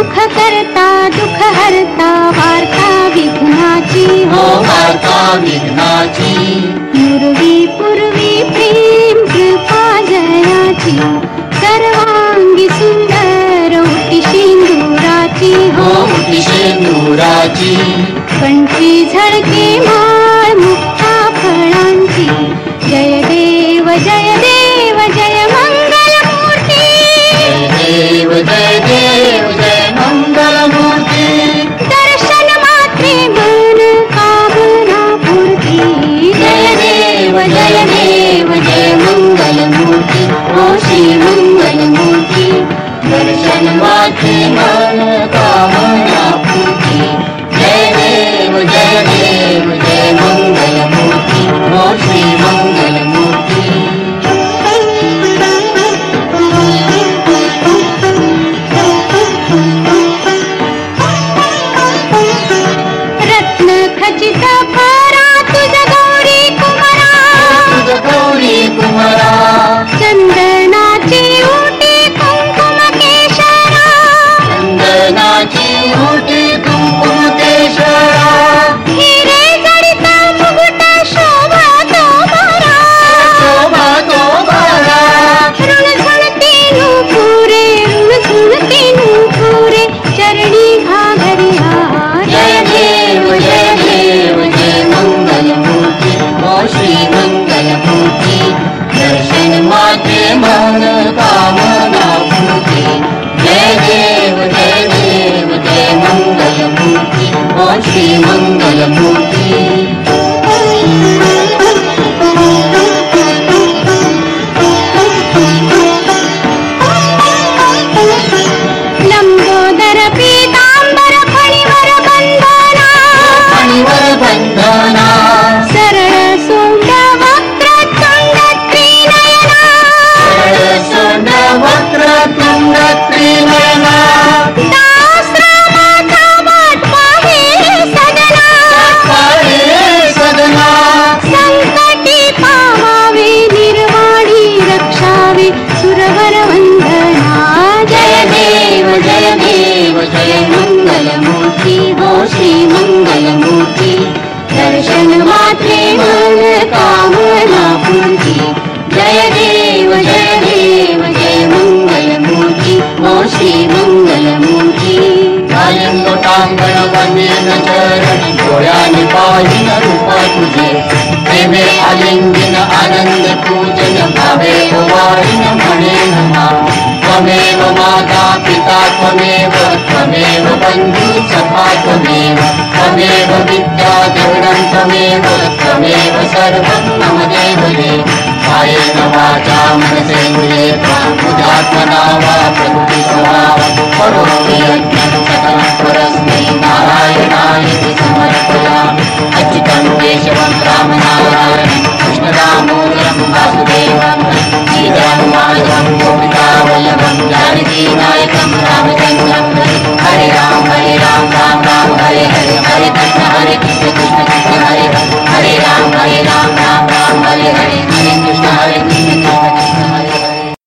सुख करता दुःख हरता वार्ता विघ्नाची हो। वार्ता विघ्नाची पूर्वी पूर्वी प्रेम कृपा जयाची सर्वांगी सुंदर उटी सिंदुराची हो। मुठी शेंदुराची कंठी झळके माळ मुक्ता फळांची जय देव जय देव là làm luôn रक्षावे सुरवर वंदना जय देव जय देव जय मंगलमूर्ती हो श्री मंगलमूर्ती दर्शन मात्रे मन कामना पूर्ती जय देव जय देव जय मंगलमूर्ती हो श्री मंगलमूर्ती लोटांगण वंदेन चरणी डोळ्याने पाहिन रूप तुझे प्रेमे आलिंगन आनंद पूजन भावे वारिन म्हणे नमा त्वमेव माता पिता त्वमेव त्वमेव सखा त्वमेव। त्वमेव विद्या द्रविणं त्वमेव त्वमेव सर्वं मम देव देव कायेन वाचा मनसेन्द्रिये त्वां बुधात्मना वा यज्ञ